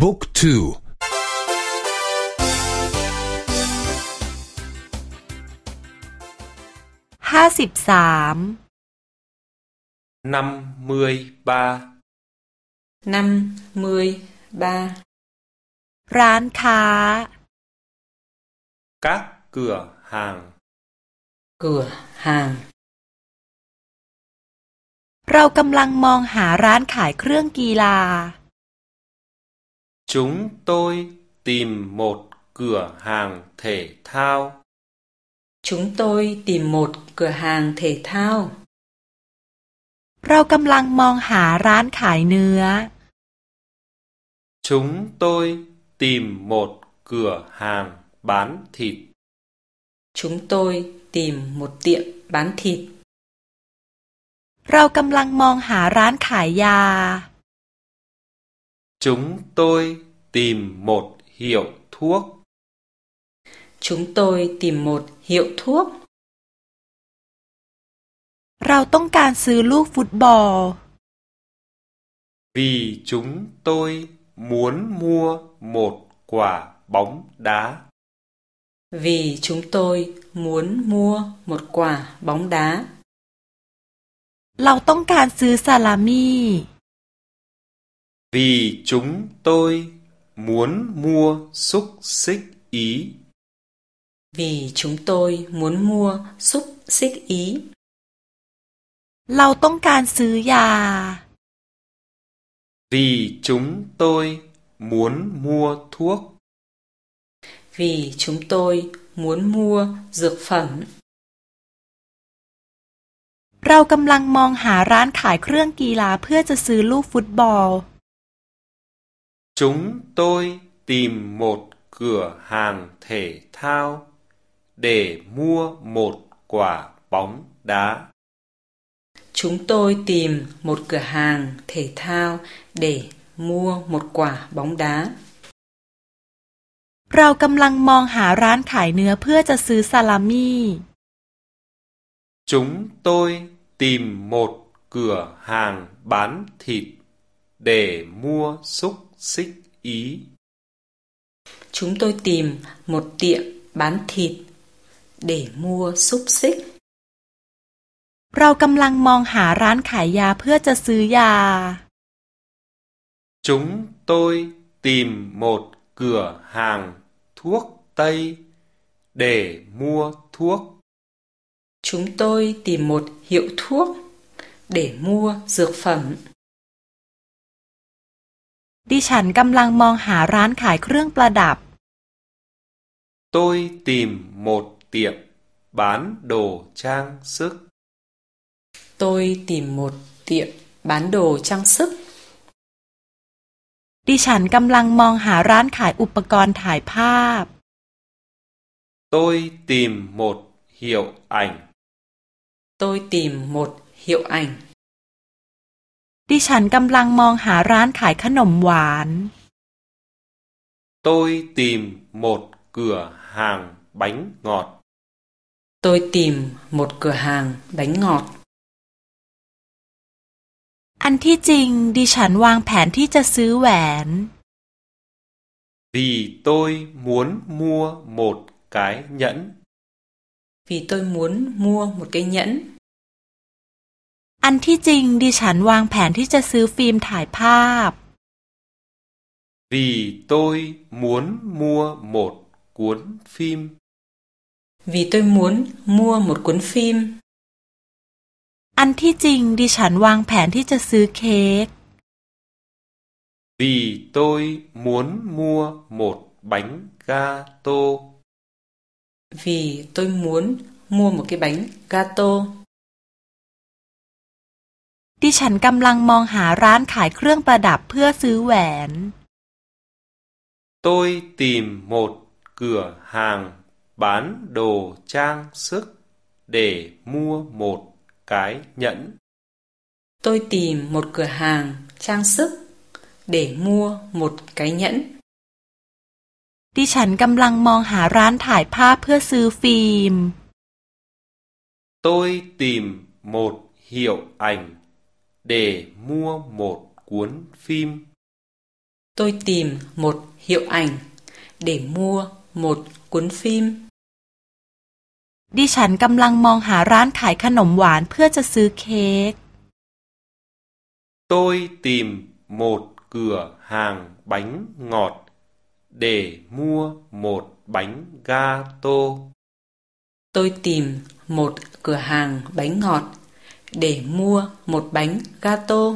บุ๊กทูห้าสิบสาม năm mươi ba năm mươi ba ร้านค้า các cửa hàng cửa hàng เรากำลังมองหาร้านขายเครื่องกีฬา chúng tôi tìm một cửa hàng thể thao chúng tôi tìm một cửa hàng thể thao เรากำลังมองหาร้านขายเนื้อ chúng tôi tìm một cửa hàng bán thịt chúng tôi tìm một tiệm bán thịt เรากำลังมองหาร้านขายยา chúng tôi tìm một hiệu thuốc chúng tôi tìm một hiệu thuốc เราต้องการซื้อลูกฟุตบอล vì chúng tôi muốn mua một quả bóng đá vì chúng tôi muốn mua một quả bóng đá เราต้องการซื้อซาลามี่ vì chúng tôi muốn mua xúc xích ý vì chúng tôi muốn mua xúc xích ý เราต้องการซื้อยา vì chúng tôi muốn mua thuốc vì chúng tôi muốn mua dược phẩm เรากำลังมองหาร้านขายเครื่องกีฬาเพื่อจะซื้อลูกฟุตบอล chúng tôi tìm một cửa hàng thể thao để mua một quả bóng đá chúng tôi tìm một cửa hàng thể thao để mua một quả bóng đá เรากำลังมองหาร้านขายเนื้อเพื่อจะซื้อซาลามี่ chúng tôi tìm một cửa hàng bán thịt để mua xúc xích ý chúng tôi tìm một tiệm bán thịt để mua xúc xích เรากำลังมองหาร้านขายยาเพื่อจะซื้อยา chúng tôi tìm một cửa hàng thuốc tây để mua thuốc chúng tôi tìm một hiệu thuốc để mua dược phẩm ดิฉันกำลังมองหาร้านขายเครื่องประดับ tôi tìm một tiệm bán đồ trang sức tôi tìm một tiệm bán đồ trang sức ดิฉันกำลังมองหาร้านขายอุปกรณ์ถ่ายภาพ tôi tìm một hiệu ảnh tôi tìm một hiệu ảnh ดิฉันกำลังมองหาร้านขายขนมหวาน tôi tìm một cửa hàng bánh ngọt tôi tìm một cửa hàng bánh ngọt อันที่จริงดิฉันวางแผนที่จะซื้อแหวน vì tôi muốn mua một cái nhẫn vì tôi muốn mua một cái nhẫn อันที่จริงดิฉันวางแผนที่จะซื้อฟิล์มถ่ายภาพ vì tôi muốn mua một cuốn phim vì tôi muốn mua một cuốn phim อันที่จริงดิฉันวางแผนที่จะซื้อเค้ก vì tôi muốn mua một bánh gato vì tôi muốn mua một cái bánh gato ดิฉันกำลังมองหาร้านขายเครื่องประดับเพื่อซื้อแหวน tôi tìm một cửa hàng bán đồ trang sức để mua một cái nhẫn tôi tìm một cửa hàng trang sức để mua một cái nhẫn ดิฉันกำลังมองหาร้านถ่ายภาพเพื่อซื้อฟิล์ม tôi tìm một hiệu ảnh để mua một cuốn phim Tôi tìm một hiệu ảnh để mua một cuốn phim. ดิฉันกำลังมองหาร้านขายขนมหวานเพื่อจะซื้อเค้ก Tôi tìm một cửa hàng bánh ngọt để mua một bánh gato. Tôi tìm một cửa hàng bánh ngọt để mua một bánh gato.